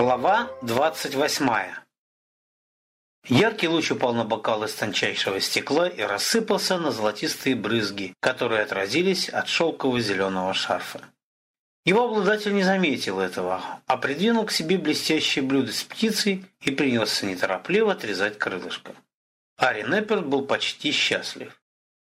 Глава 28. Яркий луч упал на бокал из тончайшего стекла и рассыпался на золотистые брызги, которые отразились от шелкового зеленого шарфа. Его обладатель не заметил этого, а придвинул к себе блестящее блюдо с птицей и принялся неторопливо отрезать крылышко. Ари Непперт был почти счастлив.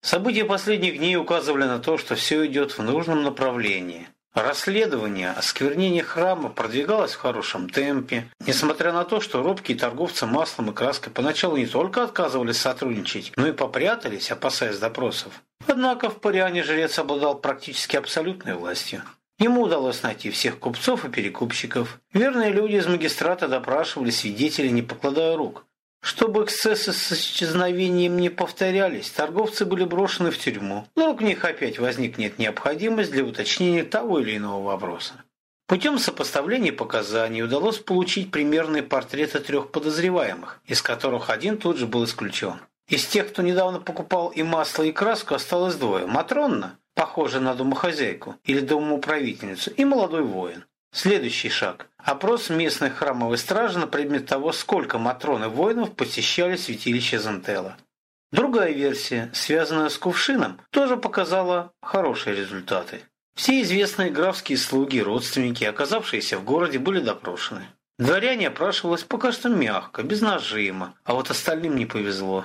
События последних дней указывали на то, что все идет в нужном направлении. Расследование осквернения храма продвигалось в хорошем темпе, несмотря на то, что робкие торговцы маслом и краской поначалу не только отказывались сотрудничать, но и попрятались, опасаясь допросов. Однако в Париане жрец обладал практически абсолютной властью. Ему удалось найти всех купцов и перекупщиков. Верные люди из магистрата допрашивали свидетелей, не покладая рук. Чтобы эксцессы с исчезновением не повторялись, торговцы были брошены в тюрьму. Но у них опять возникнет необходимость для уточнения того или иного вопроса. Путем сопоставления показаний удалось получить примерные портреты трех подозреваемых, из которых один тут же был исключен. Из тех, кто недавно покупал и масло, и краску, осталось двое. Матронна, похожая на домохозяйку или домоуправительницу, и молодой воин. Следующий шаг. Опрос местной храмовой стражи на предмет того, сколько матрон и воинов посещали святилище Зантела. Другая версия, связанная с кувшином, тоже показала хорошие результаты. Все известные графские слуги родственники, оказавшиеся в городе, были допрошены. Дворяне опрашивалось пока что мягко, без нажима, а вот остальным не повезло.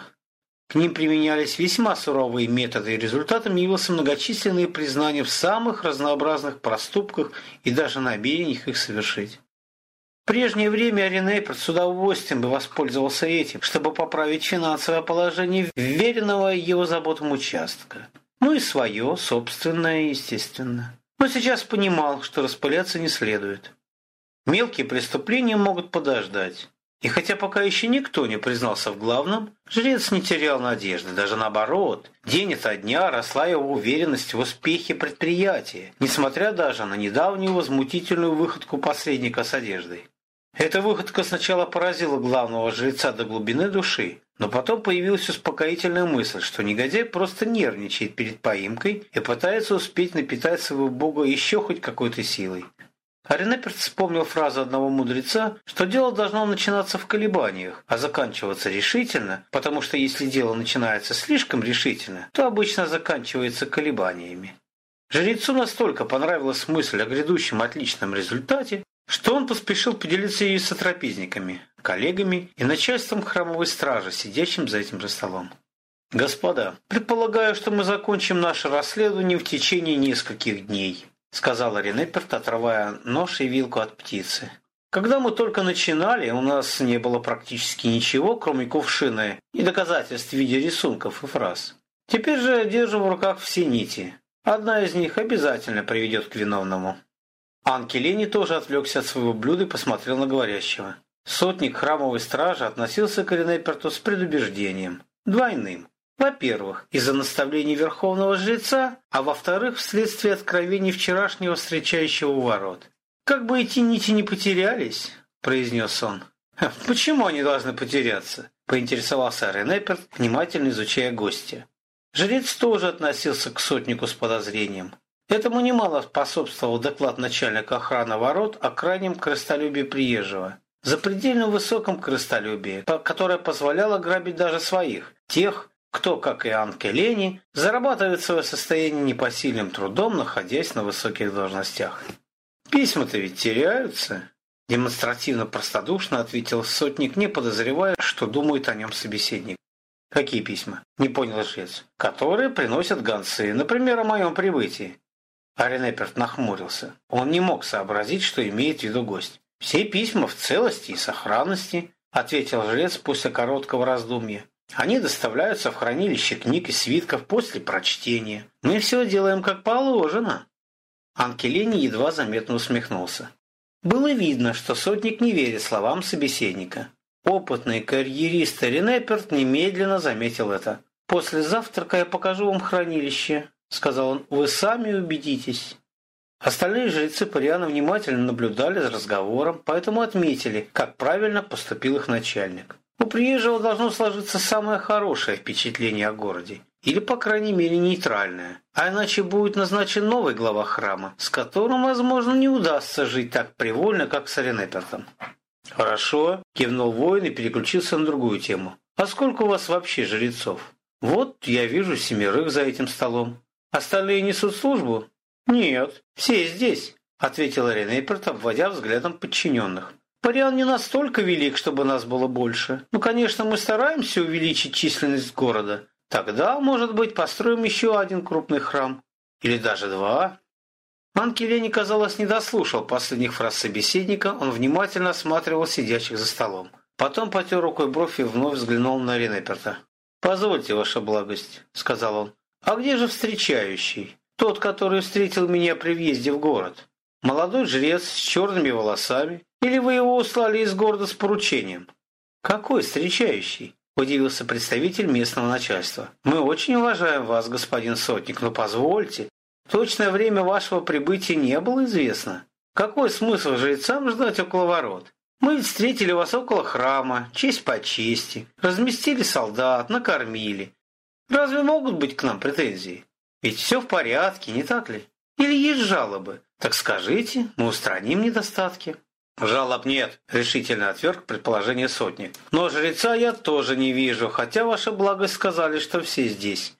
К ним применялись весьма суровые методы, и результатом явился многочисленные признания в самых разнообразных проступках и даже намерениях их совершить. В прежнее время Аринейперт с удовольствием бы воспользовался этим, чтобы поправить финансовое положение веренного его заботам участка. Ну и свое, собственное, естественно. Но сейчас понимал, что распыляться не следует. Мелкие преступления могут подождать. И хотя пока еще никто не признался в главном, жрец не терял надежды, даже наоборот. День ото дня росла его уверенность в успехе предприятия, несмотря даже на недавнюю возмутительную выходку посредника с одеждой. Эта выходка сначала поразила главного жреца до глубины души, но потом появилась успокоительная мысль, что негодяй просто нервничает перед поимкой и пытается успеть напитать своего бога еще хоть какой-то силой. Аренеперт вспомнил фразу одного мудреца, что дело должно начинаться в колебаниях, а заканчиваться решительно, потому что если дело начинается слишком решительно, то обычно заканчивается колебаниями. Жрецу настолько понравилась мысль о грядущем отличном результате, что он поспешил поделиться ею с сотрапезниками, коллегами и начальством храмовой стражи, сидящим за этим же столом. «Господа, предполагаю, что мы закончим наше расследование в течение нескольких дней», сказала Ренеперт, отрывая нож и вилку от птицы. Когда мы только начинали, у нас не было практически ничего, кроме кувшины и доказательств в виде рисунков и фраз. Теперь же держу в руках все нити. Одна из них обязательно приведет к виновному. Анкелени тоже отвлекся от своего блюда и посмотрел на говорящего. Сотник храмовой стражи относился к Ренеперту с предубеждением. Двойным. Во-первых, из-за наставлений верховного жреца, а во-вторых, вследствие откровений вчерашнего встречающего у ворот. «Как бы эти нити не потерялись», – произнес он. «Почему они должны потеряться?» – поинтересовался Ренеперт, внимательно изучая гостя. Жрец тоже относился к сотнику с подозрением. Этому немало способствовал доклад начальника охраны ворот о крайнем крыстолюбии приезжего. Запредельно высоком крыстолюбии, которое позволяло грабить даже своих, тех, кто, как и Анке Лени, зарабатывает свое состояние непосильным трудом, находясь на высоких должностях. «Письма-то ведь теряются», – демонстративно простодушно ответил сотник, не подозревая, что думает о нем собеседник. «Какие письма?» – не понял жрец. «Которые приносят гонцы, например, о моем прибытии». Аренеперт нахмурился. Он не мог сообразить, что имеет в виду гость. «Все письма в целости и сохранности», – ответил жрец после короткого раздумья. Они доставляются в хранилище книг и свитков после прочтения. Мы все делаем как положено». Анкелени едва заметно усмехнулся. Было видно, что сотник не верит словам собеседника. Опытный карьерист Ренеперт немедленно заметил это. «После завтрака я покажу вам хранилище», — сказал он. «Вы сами убедитесь». Остальные жрецы Париана внимательно наблюдали за разговором, поэтому отметили, как правильно поступил их начальник. У приезжего должно сложиться самое хорошее впечатление о городе. или, по крайней мере, нейтральное. А иначе будет назначен новый глава храма, с которым, возможно, не удастся жить так привольно, как с Ренепертом. «Хорошо», – кивнул воин и переключился на другую тему. «А сколько у вас вообще жрецов?» «Вот я вижу семерых за этим столом. Остальные несут службу?» «Нет, все здесь», – ответила Ренеперт, обводя взглядом подчиненных. Париан не настолько велик, чтобы нас было больше. Ну, конечно, мы стараемся увеличить численность города. Тогда, может быть, построим еще один крупный храм. Или даже два. Анкелени, казалось, не дослушал последних фраз собеседника, он внимательно осматривал сидящих за столом. Потом потер рукой бровь и вновь взглянул на Ренеперта. «Позвольте, ваша благость», — сказал он. «А где же встречающий? Тот, который встретил меня при въезде в город? Молодой жрец с черными волосами, или вы его услали из города с поручением? Какой встречающий? Удивился представитель местного начальства. Мы очень уважаем вас, господин Сотник, но позвольте. Точное время вашего прибытия не было известно. Какой смысл жрецам ждать около ворот? Мы встретили вас около храма, честь по чести, разместили солдат, накормили. Разве могут быть к нам претензии? Ведь все в порядке, не так ли? Или есть жалобы? Так скажите, мы устраним недостатки. «Жалоб нет», — решительно отверг предположение сотни. «Но жреца я тоже не вижу, хотя ваша благость сказали, что все здесь.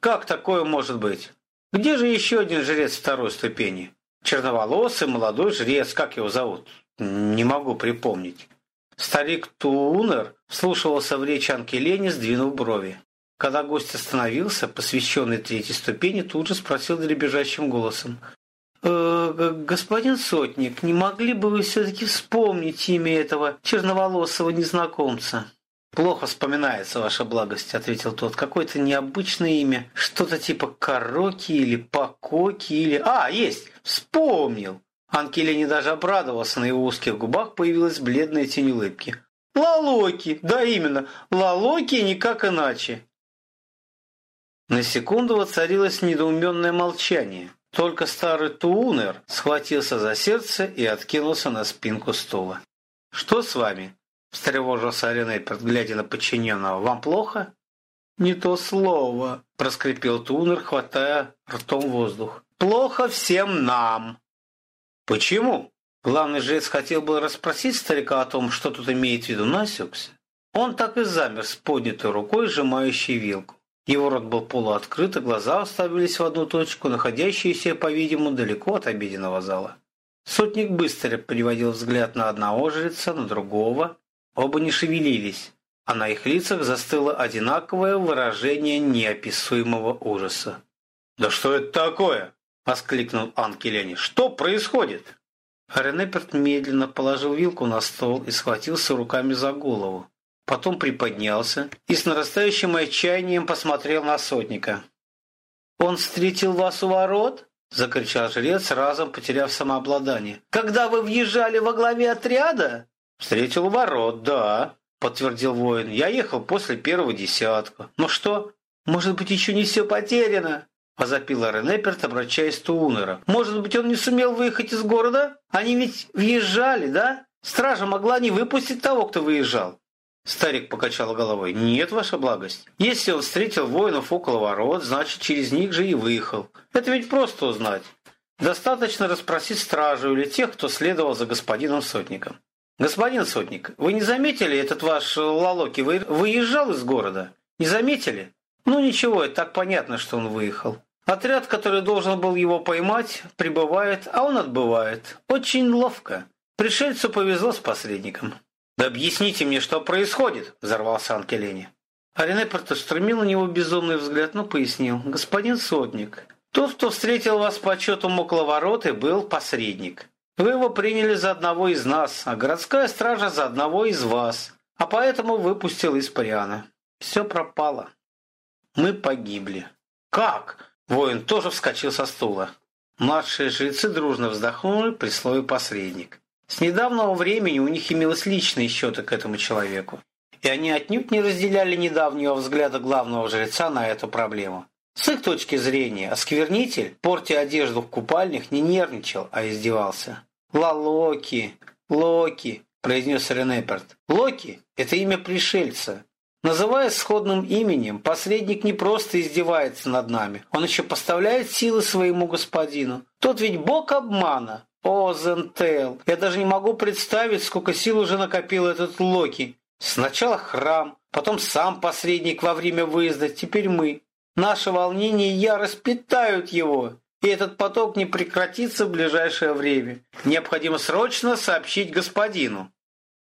Как такое может быть? Где же еще один жрец второй ступени? Черноволосый молодой жрец, как его зовут? Не могу припомнить». Старик Тунер вслушивался в речь Анкелени, сдвинув брови. Когда гость остановился, посвященный третьей ступени, тут же спросил дребезжащим голосом. Э, господин Сотник, не могли бы вы все-таки вспомнить имя этого черноволосого незнакомца?» «Плохо вспоминается, ваша благость», — ответил тот. «Какое-то необычное имя. Что-то типа Кароки или Пококи или... А, есть! Вспомнил!» Анкелени даже обрадовался, на его узких губах появилась бледная тень улыбки. «Лалоки! Да, именно! Лалоки никак иначе!» На секунду воцарилось недоуменное молчание. Только старый Туунер схватился за сердце и откинулся на спинку стула. «Что с вами?» – встревожился Ренейперт, глядя на подчиненного. «Вам плохо?» «Не то слово», – проскрипел Туунер, хватая ртом воздух. «Плохо всем нам». «Почему?» Главный жрец хотел бы расспросить старика о том, что тут имеет в виду, но. Он так и замер с поднятой рукой, сжимающей вилку. Его рот был полуоткрыт, и глаза уставились в одну точку, находящуюся, по-видимому, далеко от обеденного зала. Сотник быстро переводил взгляд на одного жреца, на другого. Оба не шевелились, а на их лицах застыло одинаковое выражение неописуемого ужаса. «Да что это такое?» – воскликнул Анкелени. «Что происходит?» Ренеперт медленно положил вилку на стол и схватился руками за голову потом приподнялся и с нарастающим отчаянием посмотрел на сотника. «Он встретил вас у ворот?» – закричал жрец, разом потеряв самообладание. «Когда вы въезжали во главе отряда?» «Встретил у ворот, да», – подтвердил воин. «Я ехал после первого десятка. Ну что, может быть, еще не все потеряно?» – возопила Ренеперт, обращаясь к Туунера. «Может быть, он не сумел выехать из города? Они ведь въезжали, да? Стража могла не выпустить того, кто выезжал. Старик покачал головой. «Нет, ваша благость. Если он встретил воинов около ворот, значит, через них же и выехал. Это ведь просто узнать. Достаточно расспросить стражу или тех, кто следовал за господином Сотником. Господин Сотник, вы не заметили, этот ваш Лалоки выезжал из города? Не заметили? Ну ничего, это так понятно, что он выехал. Отряд, который должен был его поймать, прибывает, а он отбывает. Очень ловко. Пришельцу повезло с посредником». «Да объясните мне, что происходит!» – взорвался Анкелени. Аренепорт устремил на него безумный взгляд, но пояснил. «Господин Сотник, тот, кто встретил вас с почетом около ворот, и был посредник. Вы его приняли за одного из нас, а городская стража за одного из вас, а поэтому выпустил из Париана. Все пропало. Мы погибли». «Как?» Воин тоже вскочил со стула. Младшие жрецы дружно вздохнули при слове «посредник». С недавнего времени у них имелось личные счеты к этому человеку, и они отнюдь не разделяли недавнего взгляда главного жреца на эту проблему. С их точки зрения, осквернитель, портя одежду в купальнях, не нервничал, а издевался. «Ла-Локи! Локи!» – произнес Ренеперт. «Локи – это имя пришельца. Называя сходным именем, посредник не просто издевается над нами, он еще поставляет силы своему господину. Тот ведь бог обмана. О, Зентел, я даже не могу представить, сколько сил уже накопил этот Локи. Сначала храм, потом сам посредник во время выезда, теперь мы. Наше волнение и ярость питают его, и этот поток не прекратится в ближайшее время. Необходимо срочно сообщить господину.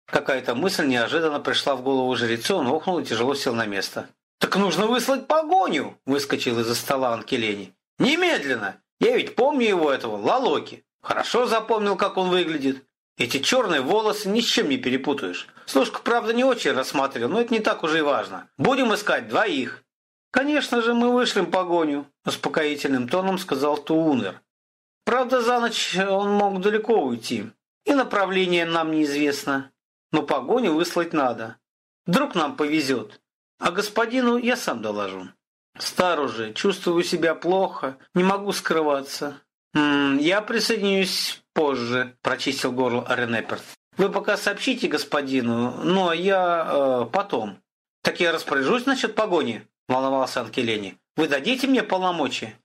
Какая-то мысль неожиданно пришла в голову жрецу, он охнул и тяжело сел на место. «Так нужно выслать погоню!» – выскочил из-за стола Анкелени. «Немедленно! Я ведь помню его этого, Лалоки. Хорошо запомнил, как он выглядит. Эти черные волосы ни с чем не перепутаешь. Слушка, правда, не очень рассматривал, но это не так уже и важно. Будем искать двоих». «Конечно же, мы вышлем погоню», – успокоительным тоном сказал Туунер. «Правда, за ночь он мог далеко уйти, и направление нам неизвестно но погоню выслать надо. Вдруг нам повезет. А господину я сам доложу. Стар уже, чувствую себя плохо, не могу скрываться. «М -м, «Я присоединюсь позже», – прочистил горло Аренеперт. «Вы пока сообщите господину, ну а я э, потом». «Так я распоряжусь насчет погони», – волновался Анкелени. «Вы дадите мне полномочия?»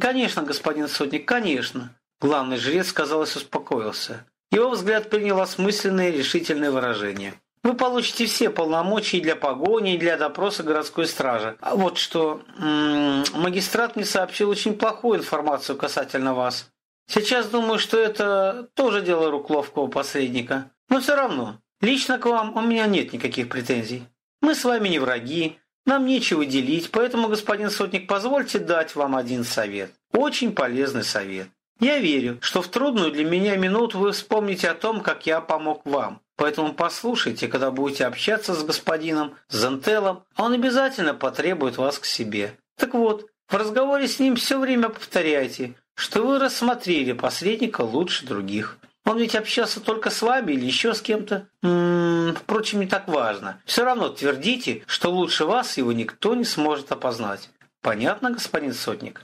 «Конечно, господин сотник, конечно». Главный жрец, казалось, успокоился. Его взгляд принял осмысленное решительное выражение. Вы получите все полномочия для погони для допроса городской стражи. А вот что, м -м, магистрат мне сообщил очень плохую информацию касательно вас. Сейчас думаю, что это тоже дело рук ловкого посредника. Но все равно, лично к вам у меня нет никаких претензий. Мы с вами не враги, нам нечего делить, поэтому, господин Сотник, позвольте дать вам один совет. Очень полезный совет. Я верю, что в трудную для меня минуту вы вспомните о том, как я помог вам. Поэтому послушайте, когда будете общаться с господином Зентелом, он обязательно потребует вас к себе. Так вот, в разговоре с ним все время повторяйте, что вы рассмотрели посредника лучше других. Он ведь общался только с вами или еще с кем-то. М-м, впрочем, не так важно. Все равно твердите, что лучше вас его никто не сможет опознать. Понятно, господин Сотник?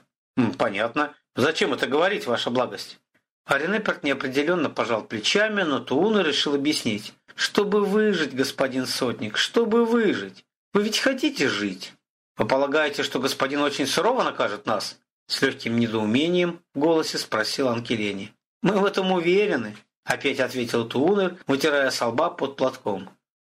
Понятно. «Зачем это говорить, ваша благость?» Аренеперт неопределенно пожал плечами, но Тууна решил объяснить. «Чтобы выжить, господин Сотник, чтобы выжить. Вы ведь хотите жить?» «Вы полагаете, что господин очень сурово накажет нас?» С легким недоумением в голосе спросил Анкелени. «Мы в этом уверены», – опять ответил Туунер, вытирая со лба под платком.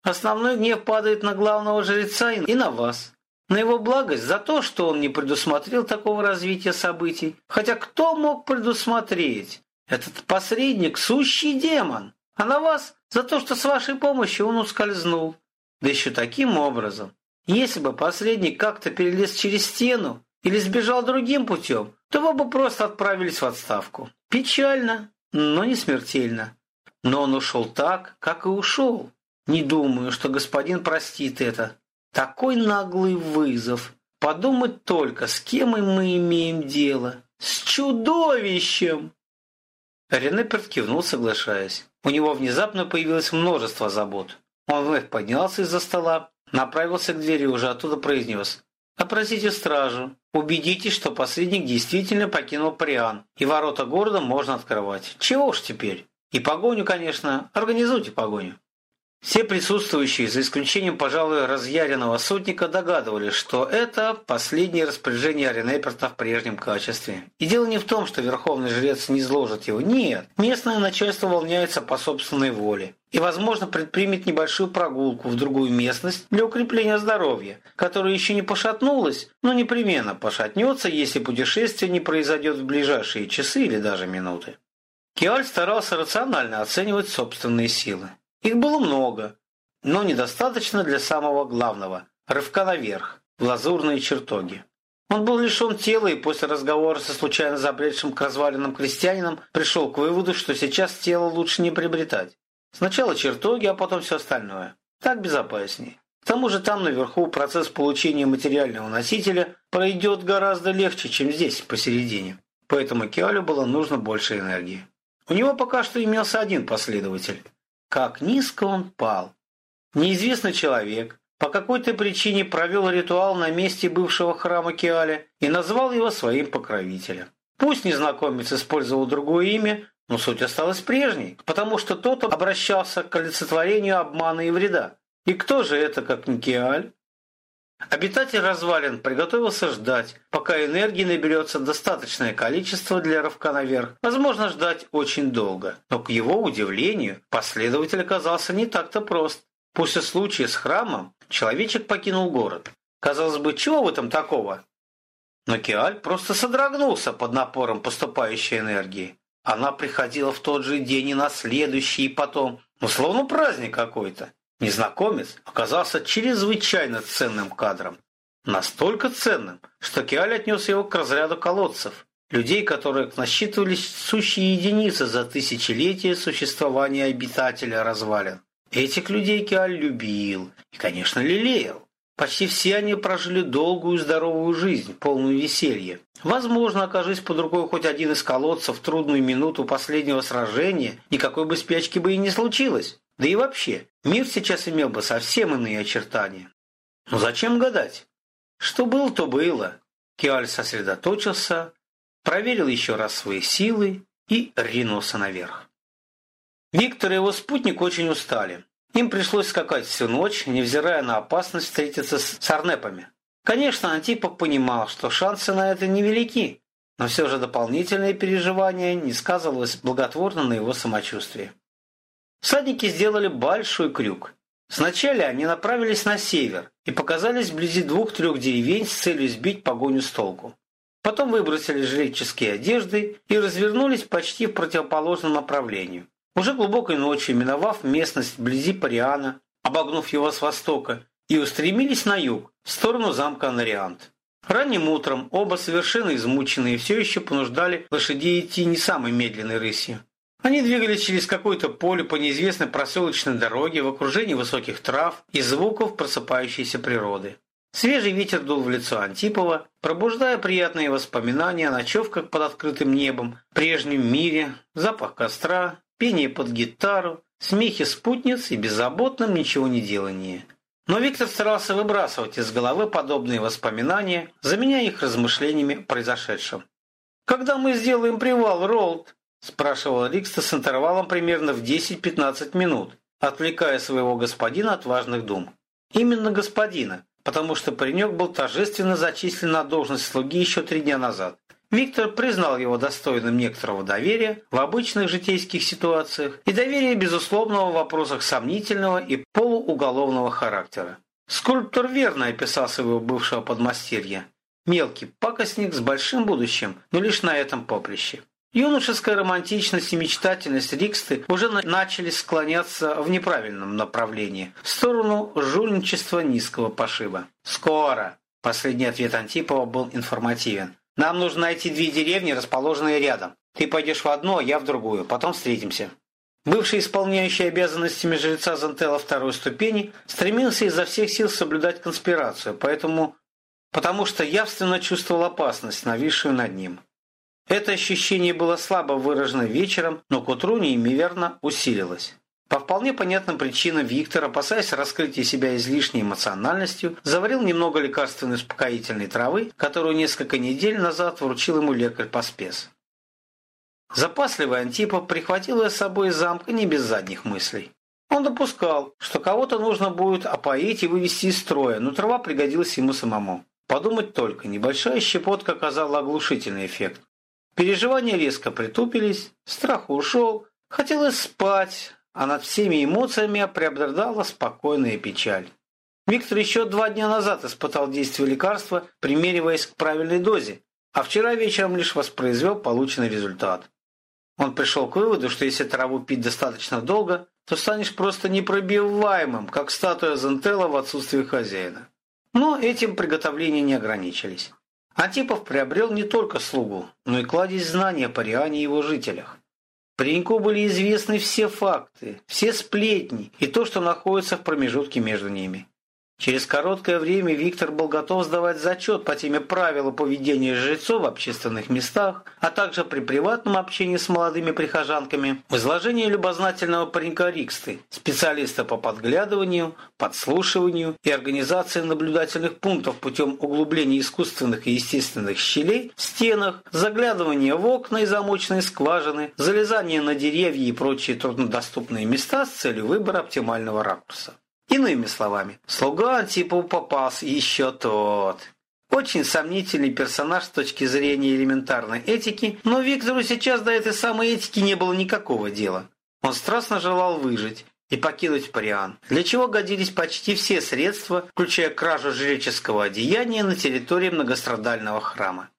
«Основной гнев падает на главного жреца и на вас на его благость за то, что он не предусмотрел такого развития событий. Хотя кто мог предусмотреть? Этот посредник – сущий демон. А на вас за то, что с вашей помощью он ускользнул. Да еще таким образом. Если бы посредник как-то перелез через стену или сбежал другим путем, то вы бы просто отправились в отставку. Печально, но не смертельно. Но он ушел так, как и ушел. Не думаю, что господин простит это. Такой наглый вызов. Подумать только, с кем мы имеем дело. С чудовищем! Ренеперт кивнул, соглашаясь. У него внезапно появилось множество забот. Он вновь поднялся из-за стола, направился к двери и уже оттуда произнес. «Опросите стражу. Убедитесь, что посредник действительно покинул Приан, и ворота города можно открывать. Чего уж теперь? И погоню, конечно. Организуйте погоню». Все присутствующие, за исключением, пожалуй, разъяренного сотника, догадывались, что это последнее распоряжение Ренеперта в прежнем качестве. И дело не в том, что верховный жрец не изложит его. Нет, местное начальство волняется по собственной воле и, возможно, предпримет небольшую прогулку в другую местность для укрепления здоровья, которое еще не пошатнулось, но непременно пошатнется, если путешествие не произойдет в ближайшие часы или даже минуты. Киаль старался рационально оценивать собственные силы. Их было много, но недостаточно для самого главного – рывка наверх, в лазурные чертоги. Он был лишен тела и после разговора со случайно забредшим к развалинам крестьянином пришел к выводу, что сейчас тело лучше не приобретать. Сначала чертоги, а потом все остальное. Так безопаснее. К тому же там наверху процесс получения материального носителя пройдет гораздо легче, чем здесь, посередине. Поэтому Киалю было нужно больше энергии. У него пока что имелся один последователь как низко он пал. Неизвестный человек по какой-то причине провел ритуал на месте бывшего храма Киаля и назвал его своим покровителем. Пусть незнакомец использовал другое имя, но суть осталась прежней, потому что тот обращался к олицетворению обмана и вреда. И кто же это, как Никиаль? Обитатель развалин приготовился ждать, пока энергии наберется достаточное количество для рывка наверх. Возможно, ждать очень долго. Но, к его удивлению, последователь оказался не так-то прост. После случая с храмом человечек покинул город. Казалось бы, чего в этом такого? Но Киаль просто содрогнулся под напором поступающей энергии. Она приходила в тот же день и на следующий, и потом. Ну, словно праздник какой-то. Незнакомец оказался чрезвычайно ценным кадром. Настолько ценным, что Киаль отнес его к разряду колодцев. Людей, которые насчитывались сущие единицы за тысячелетия существования обитателя развалин. Этих людей Киаль любил и, конечно, лелеял. Почти все они прожили долгую здоровую жизнь, полную веселья. Возможно, окажись под рукой хоть один из колодцев в трудную минуту последнего сражения, никакой бы спячки бы и не случилось. Да и вообще, мир сейчас имел бы совсем иные очертания. Но зачем гадать? Что было, то было. Киаль сосредоточился, проверил еще раз свои силы и ринулся наверх. Виктор и его спутник очень устали. Им пришлось скакать всю ночь, невзирая на опасность встретиться с сарнепами. Конечно, Антипов понимал, что шансы на это невелики, но все же дополнительное переживание не сказывалось благотворно на его самочувствии. Всадники сделали большой крюк. Сначала они направились на север и показались вблизи двух-трех деревень с целью сбить погоню с толку. Потом выбросили жреческие одежды и развернулись почти в противоположном направлении. Уже глубокой ночью, миновав местность вблизи Париана, обогнув его с востока, и устремились на юг, в сторону замка Анариант. Ранним утром оба совершенно измученные все еще понуждали лошадей идти не самой медленной рысью. Они двигались через какое-то поле по неизвестной проселочной дороге в окружении высоких трав и звуков просыпающейся природы. Свежий ветер дул в лицо Антипова, пробуждая приятные воспоминания о ночевках под открытым небом, прежнем мире, запах костра, пение под гитару, смехи спутниц и беззаботном ничего не делании. Но Виктор старался выбрасывать из головы подобные воспоминания, заменяя их размышлениями о произошедшем. «Когда мы сделаем привал, Ролд?» – спрашивал Рикста с интервалом примерно в 10-15 минут, отвлекая своего господина от важных дум. Именно господина, потому что паренек был торжественно зачислен на должность слуги еще три дня назад. Виктор признал его достойным некоторого доверия в обычных житейских ситуациях и доверия безусловного в вопросах сомнительного и полууголовного характера. Скульптор верно описал своего бывшего подмастерья. Мелкий пакостник с большим будущим, но лишь на этом поприще. Юношеская романтичность и мечтательность Риксты уже начали склоняться в неправильном направлении, в сторону жульничества низкого пошиба. «Скоро!» Последний ответ Антипова был информативен. Нам нужно найти две деревни, расположенные рядом. Ты пойдешь в одну, а я в другую. Потом встретимся». Бывший исполняющий обязанностями жреца Зантела второй ступени стремился изо всех сил соблюдать конспирацию, поэтому, потому что явственно чувствовал опасность, нависшую над ним. Это ощущение было слабо выражено вечером, но к утру неимоверно усилилось. По вполне понятным причинам Виктор, опасаясь раскрытия себя излишней эмоциональностью, заварил немного лекарственной успокоительной травы, которую несколько недель назад вручил ему лекарь по спец. Запасливый Антипов прихватил ее с собой из замка не без задних мыслей. Он допускал, что кого-то нужно будет опоить и вывести из строя, но трава пригодилась ему самому. Подумать только, небольшая щепотка оказала оглушительный эффект. Переживания резко притупились, страх ушел, хотелось спать, а над всеми эмоциями преобладала спокойная печаль. Виктор еще два дня назад испытал действие лекарства, примериваясь к правильной дозе, а вчера вечером лишь воспроизвел полученный результат. Он пришел к выводу, что если траву пить достаточно долго, то станешь просто непробиваемым, как статуя Зентела в отсутствии хозяина. Но этим приготовления не ограничились. Антипов приобрел не только слугу, но и кладезь знания по Риане его жителях. Пареньку были известны все факты, все сплетни и то, что находится в промежутке между ними. Через короткое время Виктор был готов сдавать зачет по теме правила поведения жрецов в общественных местах, а также при приватном общении с молодыми прихожанками в изложении любознательного паренька Риксты, специалиста по подглядыванию, подслушиванию и организации наблюдательных пунктов путем углубления искусственных и естественных щелей в стенах, заглядывания в окна и замочные скважины, залезания на деревья и прочие труднодоступные места с целью выбора оптимального ракурса. Иными словами, слуга Антипову попался еще тот. Очень сомнительный персонаж с точки зрения элементарной этики, но Виктору сейчас до этой самой этики не было никакого дела. Он страстно желал выжить и покинуть Париан, для чего годились почти все средства, включая кражу жреческого одеяния на территории многострадального храма.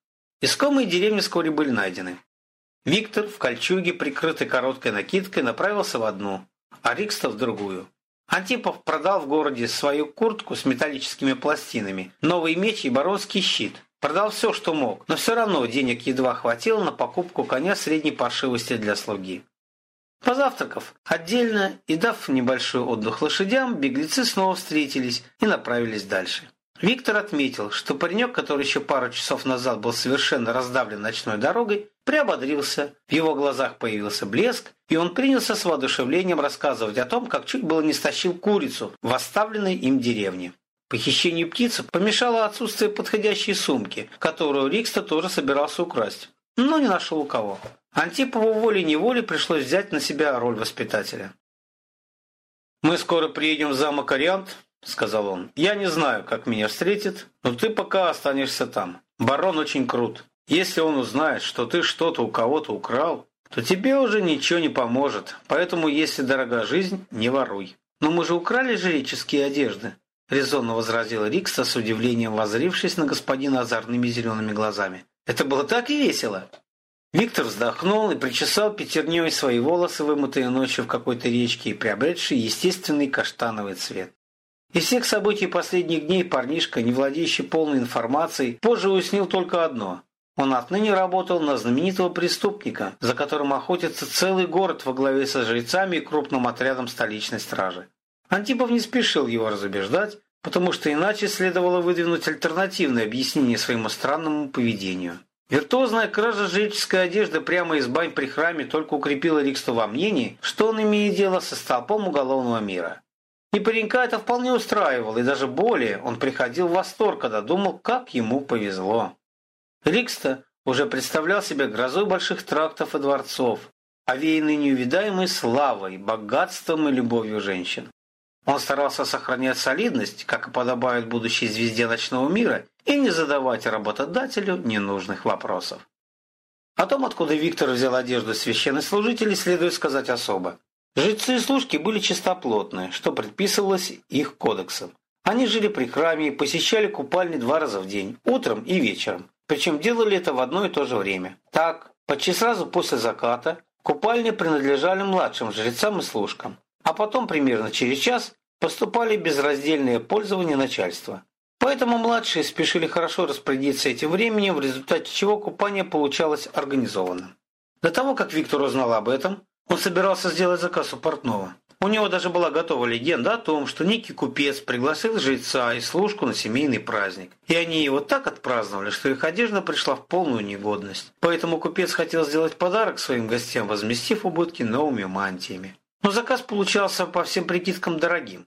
Искомые деревни вскоре были найдены. Виктор в кольчуге, прикрытой короткой накидкой, направился в одну, а Рикста в другую. Антипов продал в городе свою куртку с металлическими пластинами, новый меч и баронский щит. Продал все, что мог, но все равно денег едва хватило на покупку коня средней паршивости для слуги. Позавтракав отдельно и дав небольшой отдых лошадям, беглецы снова встретились и направились дальше. Виктор отметил, что паренек, который еще пару часов назад был совершенно раздавлен ночной дорогой, приободрился, в его глазах появился блеск, и он принялся с воодушевлением рассказывать о том, как чуть было не стащил курицу в оставленной им деревне. Похищению птицы помешало отсутствие подходящей сумки, которую Рикста тоже собирался украсть, но не нашел у кого. Антипову волей-неволей пришлось взять на себя роль воспитателя. «Мы скоро приедем в замок Ориант», — сказал он. «Я не знаю, как меня встретит, но ты пока останешься там. Барон очень крут. Если он узнает, что ты что-то у кого-то украл, то тебе уже ничего не поможет. Поэтому, если дорога жизнь, не воруй». «Но мы же украли жреческие одежды», — резонно возразил Рикста с удивлением возрившись на господина озорными зелеными глазами. «Это было так весело!» Виктор вздохнул и причесал пятерней свои волосы, вымытые ночью в какой-то речке и приобретшие естественный каштановый цвет. Из всех событий последних дней парнишка, не владеющий полной информацией, позже уяснил только одно. Он отныне работал на знаменитого преступника, за которым охотится целый город во главе со жрецами и крупным отрядом столичной стражи. Антипов не спешил его разубеждать, потому что иначе следовало выдвинуть альтернативное объяснение своему странному поведению. Виртуозная кража жреческой одежды прямо из бань при храме только укрепила Риксту во мнении, что он имеет дело со столпом уголовного мира. И паренька это вполне устраивало, и даже более он приходил в восторг, когда думал, как ему повезло. Рикста уже представлял себе грозой больших трактов и дворцов, овеянный неувидаемой славой, богатством и любовью женщин. Он старался сохранять солидность, как и подобает будущей звезде ночного мира, и не задавать работодателю ненужных вопросов. О том, откуда Виктор взял одежду священнослужителей, следует сказать особо. Жрецы и служки были чистоплотны, что предписывалось их кодексом. Они жили при храме и посещали купальни два раза в день, утром и вечером. Причем делали это в одно и то же время. Так, почти сразу после заката, купальни принадлежали младшим жрецам и служкам а потом примерно через час поступали безраздельное пользование начальства. Поэтому младшие спешили хорошо распорядиться этим временем, в результате чего купание получалось организованным. До того, как Виктор узнал об этом, он собирался сделать заказ у портного. У него даже была готова легенда о том, что некий купец пригласил жреца и служку на семейный праздник. И они его так отпраздновали, что их одежда пришла в полную негодность. Поэтому купец хотел сделать подарок своим гостям, возместив убытки новыми мантиями. Но заказ получался по всем прикидкам дорогим.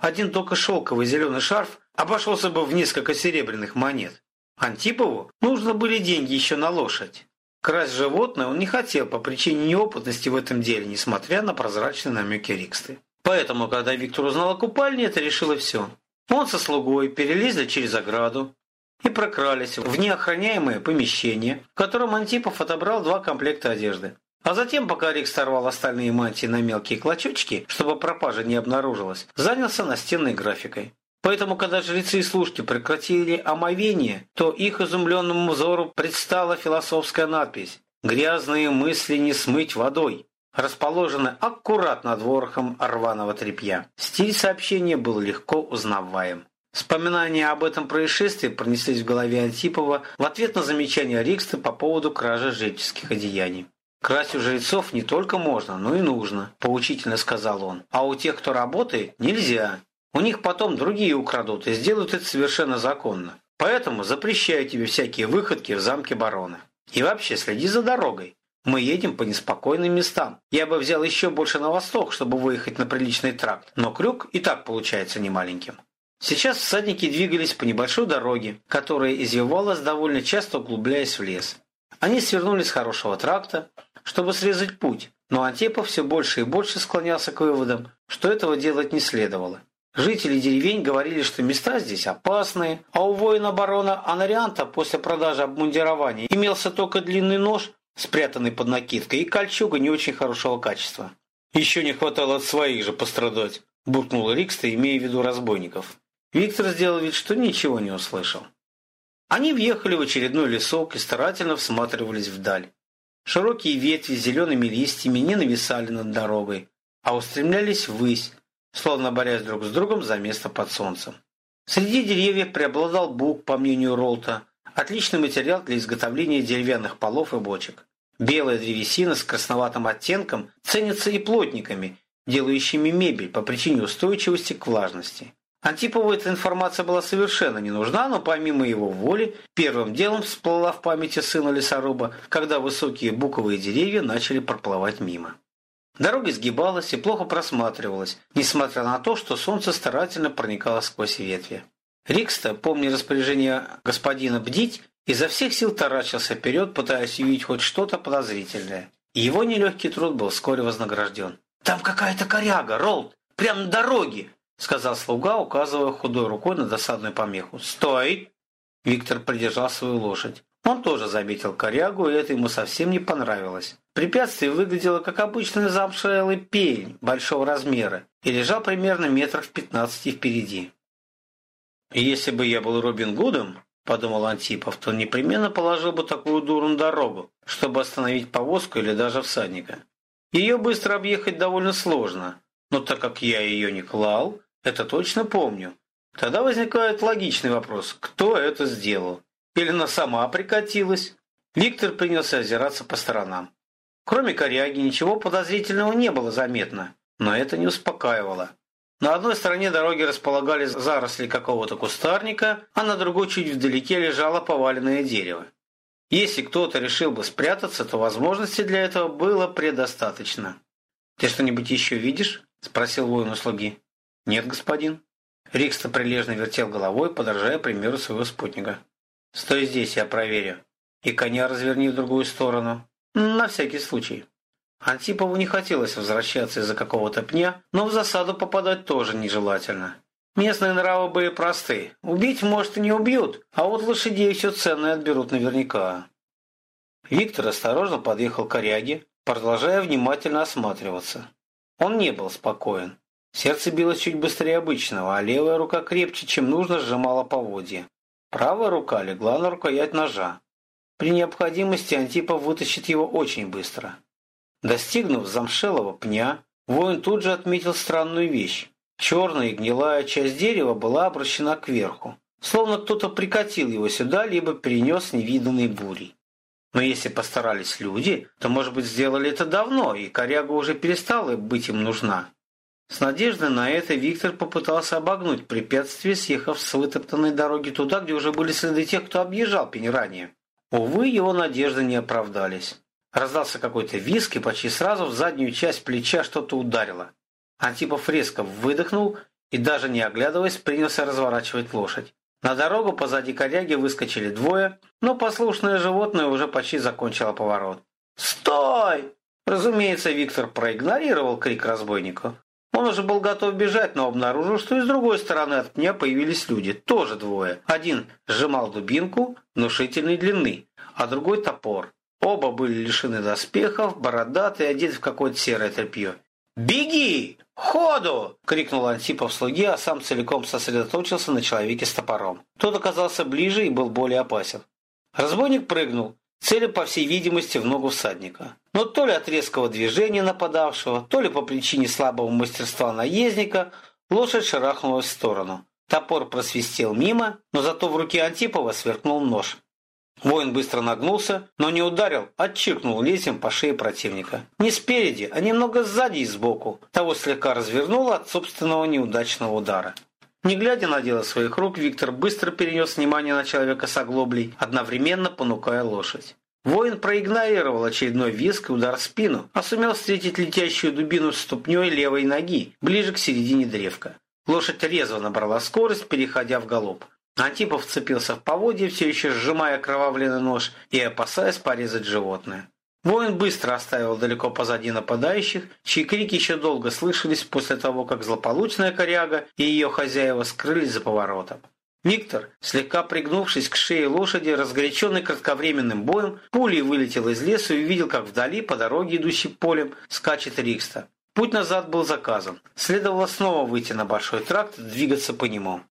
Один только шелковый зеленый шарф обошелся бы в несколько серебряных монет. Антипову нужно были деньги еще на лошадь. Красть животное он не хотел по причине неопытности в этом деле, несмотря на прозрачные намеки Риксты. Поэтому, когда Виктор узнал о купальне, это решило все. Он со слугой перелезли через ограду и прокрались в неохраняемое помещение, в котором Антипов отобрал два комплекта одежды. А затем, пока Рик сорвал остальные мантии на мелкие клочочки, чтобы пропажа не обнаружилась, занялся настенной графикой. Поэтому, когда жрецы и служки прекратили омовение, то их изумленному взору предстала философская надпись «Грязные мысли не смыть водой», расположенная аккуратно над ворохом рваного тряпья. Стиль сообщения был легко узнаваем. Вспоминания об этом происшествии пронеслись в голове Антипова в ответ на замечание Рикста по поводу кражи жреческих одеяний. «Красть у жрецов не только можно, но и нужно», – поучительно сказал он. «А у тех, кто работает, нельзя. У них потом другие украдут и сделают это совершенно законно. Поэтому запрещаю тебе всякие выходки в замке барона. И вообще следи за дорогой. Мы едем по неспокойным местам. Я бы взял еще больше на восток, чтобы выехать на приличный тракт, но крюк и так получается немаленьким». Сейчас всадники двигались по небольшой дороге, которая извивалась довольно часто углубляясь в лес. Они свернули с хорошего тракта, чтобы срезать путь, но Антипов все больше и больше склонялся к выводам, что этого делать не следовало. Жители деревень говорили, что места здесь опасные, а у воина барона Анарианта после продажи обмундирования имелся только длинный нож, спрятанный под накидкой, и кольчуга не очень хорошего качества. «Еще не хватало от своих же пострадать», – буркнул Рикста, имея в виду разбойников. Виктор сделал вид, что ничего не услышал. Они въехали в очередной лесок и старательно всматривались вдаль. Широкие ветви с зелеными листьями не нависали над дорогой, а устремлялись ввысь, словно борясь друг с другом за место под солнцем. Среди деревьев преобладал бук, по мнению Ролта, отличный материал для изготовления деревянных полов и бочек. Белая древесина с красноватым оттенком ценится и плотниками, делающими мебель по причине устойчивости к влажности. Антипову эта информация была совершенно не нужна, но помимо его воли, первым делом всплыла в памяти сына лесоруба, когда высокие буковые деревья начали проплывать мимо. Дорога изгибалась и плохо просматривалась, несмотря на то, что солнце старательно проникало сквозь ветви. Рикста, помня распоряжение господина бдить, изо всех сил таращился вперед, пытаясь увидеть хоть что-то подозрительное. его нелегкий труд был вскоре вознагражден. «Там какая-то коряга, Ролд! Прямо на дороге!» сказал слуга, указывая худой рукой на досадную помеху. «Стой!» Виктор придержал свою лошадь. Он тоже заметил корягу, и это ему совсем не понравилось. Препятствие выглядело как обычный замшелый пень большого размера и лежал примерно метров в пятнадцати впереди. «Если бы я был Робин Гудом, — подумал Антипов, — то непременно положил бы такую дуру на дорогу, чтобы остановить повозку или даже всадника. Ее быстро объехать довольно сложно, но так как я ее не клал, это точно помню. Тогда возникает логичный вопрос, кто это сделал? Или она сама прикатилась? Виктор принялся озираться по сторонам. Кроме коряги ничего подозрительного не было заметно, но это не успокаивало. На одной стороне дороги располагались заросли какого-то кустарника, а на другой чуть вдалеке лежало поваленное дерево. Если кто-то решил бы спрятаться, то возможности для этого было предостаточно. «Ты что-нибудь еще видишь?» – спросил воин у слуги. «Нет, господин». Рикста прилежно вертел головой, подражая примеру своего спутника. «Стой здесь, я проверю. И коня разверни в другую сторону. На всякий случай». Антипову не хотелось возвращаться из-за какого-то пня, но в засаду попадать тоже нежелательно. Местные нравы были просты. Убить, может, и не убьют, а вот лошадей все ценное отберут наверняка. Виктор осторожно подъехал к коряге, продолжая внимательно осматриваться. Он не был спокоен. Сердце билось чуть быстрее обычного, а левая рука крепче, чем нужно, сжимала поводья. Правая рука легла на рукоять ножа. При необходимости Антипов вытащит его очень быстро. Достигнув замшелого пня, воин тут же отметил странную вещь. Черная и гнилая часть дерева была обращена кверху, словно кто-то прикатил его сюда, либо перенес невиданной бурей. Но если постарались люди, то, может быть, сделали это давно, и коряга уже перестала быть им нужна. С надеждой на это Виктор попытался обогнуть препятствие, съехав с вытоптанной дороги туда, где уже были следы тех, кто объезжал пень ранее. Увы, его надежды не оправдались. Раздался какой-то виск, и почти сразу в заднюю часть плеча что-то ударило. Антипов резко выдохнул и, даже не оглядываясь, принялся разворачивать лошадь. На дорогу позади коряги выскочили двое, но послушное животное уже почти закончило поворот. «Стой!» Разумеется, Виктор проигнорировал крик разбойника. Он уже был готов бежать, но обнаружил, что и с другой стороны от пня появились люди, тоже двое. Один сжимал дубинку внушительной длины, а другой топор. Оба были лишены доспехов, бородатые, одеты в какое-то серое тряпье. «Беги! Ходу!» — крикнул Антипов слуге, а сам целиком сосредоточился на человеке с топором. Тот оказался ближе и был более опасен. Разбойник прыгнул, целя, по всей видимости, в ногу всадника. Но то ли от резкого движения нападавшего, то ли по причине слабого мастерства наездника, лошадь шарахнулась в сторону. Топор просвистел мимо, но зато в руке Антипова сверкнул нож. Воин быстро нагнулся, но не ударил, а чиркнул лезвием по шее противника. Не спереди, а немного сзади и сбоку. Того слегка развернуло от собственного неудачного удара. Не глядя на дело своих рук, Виктор быстро перенес внимание на человека с оглоблей, одновременно понукая лошадь. Воин проигнорировал очередной виск и удар в спину, а сумел встретить летящую дубину ступней левой ноги, ближе к середине древка. Лошадь резво набрала скорость, переходя в галоп. Антипов вцепился в поводье, все еще сжимая кровавленный нож и опасаясь порезать животное. Воин быстро оставил далеко позади нападающих, чьи крики еще долго слышались после того, как злополучная коряга и ее хозяева скрылись за поворотом. Виктор, слегка пригнувшись к шее лошади, разгоряченный кратковременным боем, пулей вылетел из леса и увидел, как вдали, по дороге, идущей полем, скачет Рикста. Путь назад был заказан. Следовало снова выйти на большой тракт двигаться по нему.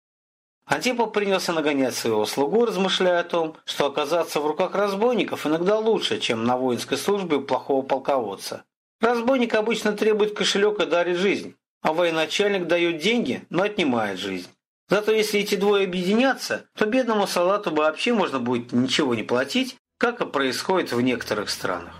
Антипов принялся нагонять своего слугу, размышляя о том, что оказаться в руках разбойников иногда лучше, чем на воинской службе плохого полководца. Разбойник обычно требует кошелек и дарит жизнь, а военачальник дает деньги, но отнимает жизнь. Зато если эти двое объединятся, то бедному салату вообще можно будет ничего не платить, как и происходит в некоторых странах.